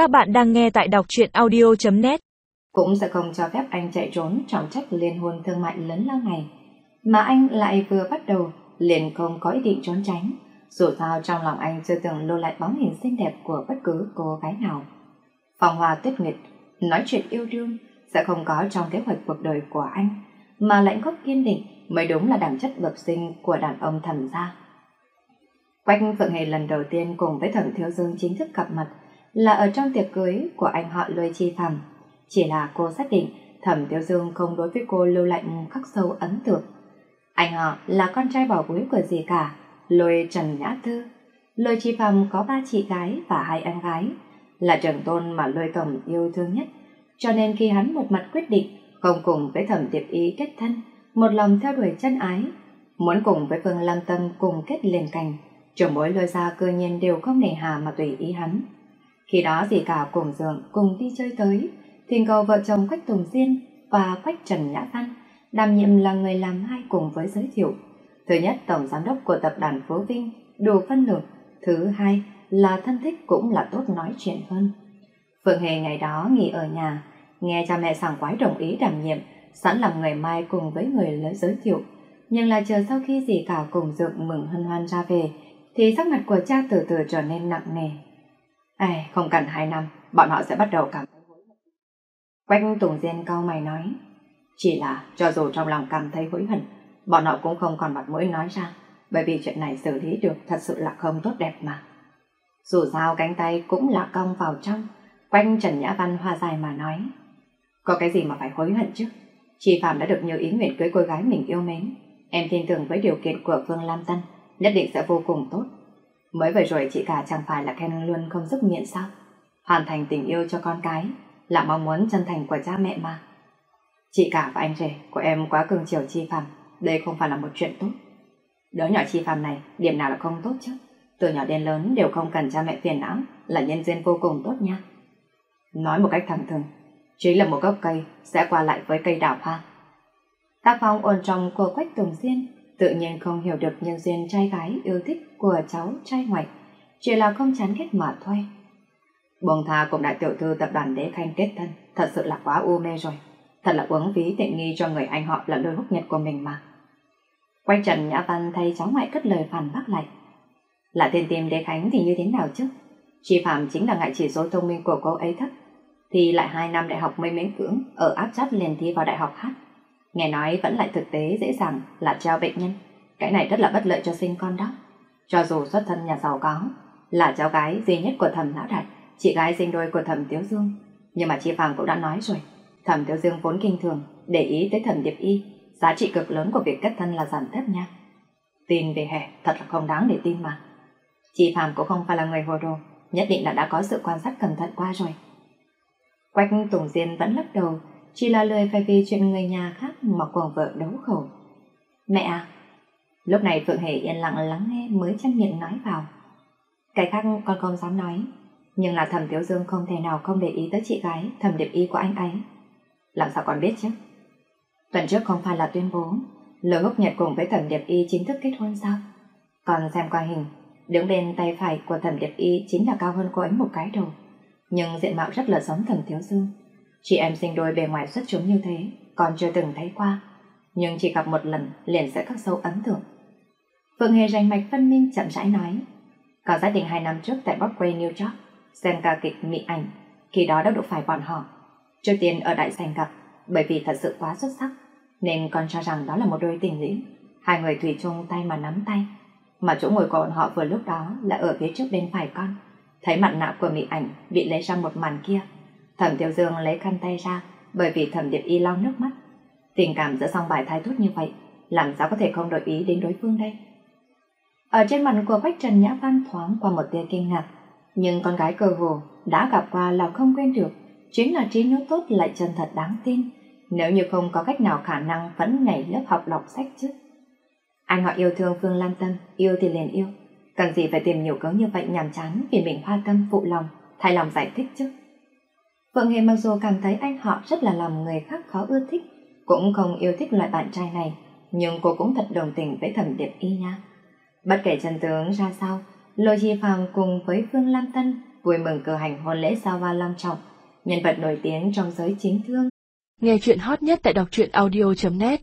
Các bạn đang nghe tại đọc truyện audio.net Cũng sẽ không cho phép anh chạy trốn trọng trách liên hôn thương mại lớn lao này. Mà anh lại vừa bắt đầu liền không có ý định trốn tránh. Dù sao trong lòng anh chưa từng lưu lại bóng hình xinh đẹp của bất cứ cô gái nào. Phong hòa tuyết nghịch, nói chuyện yêu đương sẽ không có trong kế hoạch cuộc đời của anh. Mà lãnh gốc kiên định mới đúng là đảm chất bẩm sinh của đàn ông thẩm gia. Quách Phượng Hề lần đầu tiên cùng với Thẩm Thiếu Dương chính thức gặp mặt là ở trong tiệc cưới của anh họ Lôi Chi Phạm. Chỉ là cô xác định Thẩm Tiêu Dương không đối với cô lưu lại khắc sâu ấn tượng. Anh họ là con trai bảo bối của gì cả, Lôi Trần Nhã Thư. Lôi Chi Phạm có ba chị gái và hai em gái, là trưởng tôn mà Lôi Tổng yêu thương nhất. Cho nên khi hắn một mặt quyết định không cùng với Thẩm Tiệp Ý kết thân, một lòng theo đuổi chân ái, muốn cùng với Phương Lam Tâm cùng kết liền cành, trưởng bối lôi ra cơ nhiên đều không nề hà mà tùy ý hắn. Khi đó dì cả cùng dượng cùng đi chơi tới, thỉnh cầu vợ chồng Quách Tùng Diên và Quách Trần Nhã Văn đảm nhiệm là người làm hai cùng với giới thiệu. Thứ nhất, tổng giám đốc của tập đoàn Phú Vinh, đủ phân lượng. Thứ hai là thân thích cũng là tốt nói chuyện hơn. Phượng Hề ngày đó nghỉ ở nhà, nghe cha mẹ sảng quái đồng ý đảm nhiệm, sẵn làm người mai cùng với người lấy giới thiệu. Nhưng là chờ sau khi dì cả cùng dượng mừng hân hoan ra về, thì sắc mặt của cha từ từ trở nên nặng nề. Ai, không cần hai năm, bọn họ sẽ bắt đầu cảm thấy hối hận. Quách Tùng Diên cau mày nói, chỉ là cho dù trong lòng cảm thấy hối hận, bọn họ cũng không còn mặt mũi nói ra, bởi vì chuyện này xử lý được thật sự là không tốt đẹp mà. Dù sao cánh tay cũng là cong vào trong, quanh Trần Nhã Văn hoa dài mà nói. Có cái gì mà phải hối hận chứ? Chị Phạm đã được như ý nguyện cưới cô gái mình yêu mến. Em tin tưởng với điều kiện của Phương Lam Tân, nhất định sẽ vô cùng tốt. Mới vừa rồi chị cả chẳng phải là khen luôn không dứt miệng sao? Hoàn thành tình yêu cho con cái là mong muốn chân thành của cha mẹ mà. Chị cả và anh rể của em quá cường chiều chi phàm, đây không phải là một chuyện tốt. Đứa nhỏ chi phàm này, điểm nào là không tốt chứ? Từ nhỏ đến lớn đều không cần cha mẹ phiền não, là nhân duyên vô cùng tốt nha. Nói một cách thẳng thừng, chính là một gốc cây sẽ qua lại với cây đào hoa. Tác phong ôn trọng của Quách Tùng Diên tự nhiên không hiểu được nhân duyên trai gái yêu thích của cháu trai ngoại, chỉ là không chán ghét mà thôi. Buông tha cùng đại tiểu thư tập đoàn đế khanh kết thân, thật sự là quá u mê rồi. Thật là uống phí tiện nghi cho người anh họ là đôi hút nhật của mình mà. Quay Trần Nhã Văn thấy cháu ngoại cất lời phản bác lại. Là tiền tìm đế khánh thì như thế nào chứ? Chi Phạm chính là ngại chỉ số thông minh của cô ấy thấp, thì lại hai năm đại học mới miễn cưỡng ở áp sát liền thi vào đại học hát. Nghe nói vẫn lại thực tế dễ dàng là treo bệnh nhân. Cái này rất là bất lợi cho sinh con đó. Cho dù xuất thân nhà giàu có, là cháu gái duy nhất của thẩm lão đại, chị gái sinh đôi của thẩm Tiếu Dương. Nhưng mà chị Phạm cũng đã nói rồi, thẩm Tiếu Dương vốn kinh thường, để ý tới thẩm Điệp Y, giá trị cực lớn của việc kết thân là giảm thấp nha. Tin về hè thật là không đáng để tin mà. Chị Phạm cũng không phải là người hồ đồ, nhất định là đã có sự quan sát cẩn thận qua rồi. Quách Tùng Diên vẫn lắc đầu, chỉ là lời phải vì chuyện người nhà khác mà cùng vợ đấu khẩu. Mẹ à! Lúc này Phượng Hề yên lặng lắng nghe mới chăn miệng nói vào. Cái khác con không dám nói, nhưng là thẩm Tiếu Dương không thể nào không để ý tới chị gái thẩm điệp y của anh ấy. Làm sao con biết chứ? Tuần trước không phải là tuyên bố Lỡ húc nhật cùng với thẩm điệp y chính thức kết hôn sao? Còn xem qua hình, đứng bên tay phải của thẩm điệp y chính là cao hơn cô ấy một cái đầu. Nhưng diện mạo rất là giống thẩm Tiếu Dương. Chị em sinh đôi bề ngoài xuất chúng như thế, còn chưa từng thấy qua. Nhưng chỉ gặp một lần liền sẽ khắc sâu ấn tượng. Phượng Hề rành mạch phân minh chậm rãi nói. Có gia đình hai năm trước tại Broadway, New York, xem ca kịch Mỹ Ảnh, khi đó đã đụng phải bọn họ. Trước tiên ở đại sành gặp, bởi vì thật sự quá xuất sắc, nên con cho rằng đó là một đôi tình lý. Hai người thủy chung tay mà nắm tay, mà chỗ ngồi của bọn họ vừa lúc đó là ở phía trước bên phải con. Thấy mặt nạ của Mỹ Ảnh bị lấy ra một màn kia, Thẩm Tiểu Dương lấy khăn tay ra, bởi vì Thẩm Điệp Y lau nước mắt. Tình cảm giữa song bài thái tốt như vậy, làm sao có thể không đổi ý đến đối phương đây? Ở trên mặt của Quách Trần Nhã Văn thoáng qua một tia kinh ngạc, nhưng con gái cơ hồ đã gặp qua là không quên được, chính là trí nhớ tốt lại chân thật đáng tin, nếu như không có cách nào khả năng vẫn nhảy lớp học lọc sách chứ. Anh họ yêu thương Phương Lam Tâm, yêu thì liền yêu, cần gì phải tìm nhiều cớ như vậy nhàm chán vì mình hoa tâm phụ lòng, thay lòng giải thích chứ. Phượng Hề mặc dù cảm thấy anh họ rất là làm người khác khó ưa thích, cũng không yêu thích loại bạn trai này, nhưng cô cũng thật đồng tình với thẩm điệp y nha. Bất kể chân tướng ra sao, Lôi Chi Phạm cùng với Phương Lam Tân vui mừng cử hành hôn lễ sao va long trọng, nhân vật nổi tiếng trong giới chính thương. Nghe chuyện hot nhất tại đọc truyện audio.net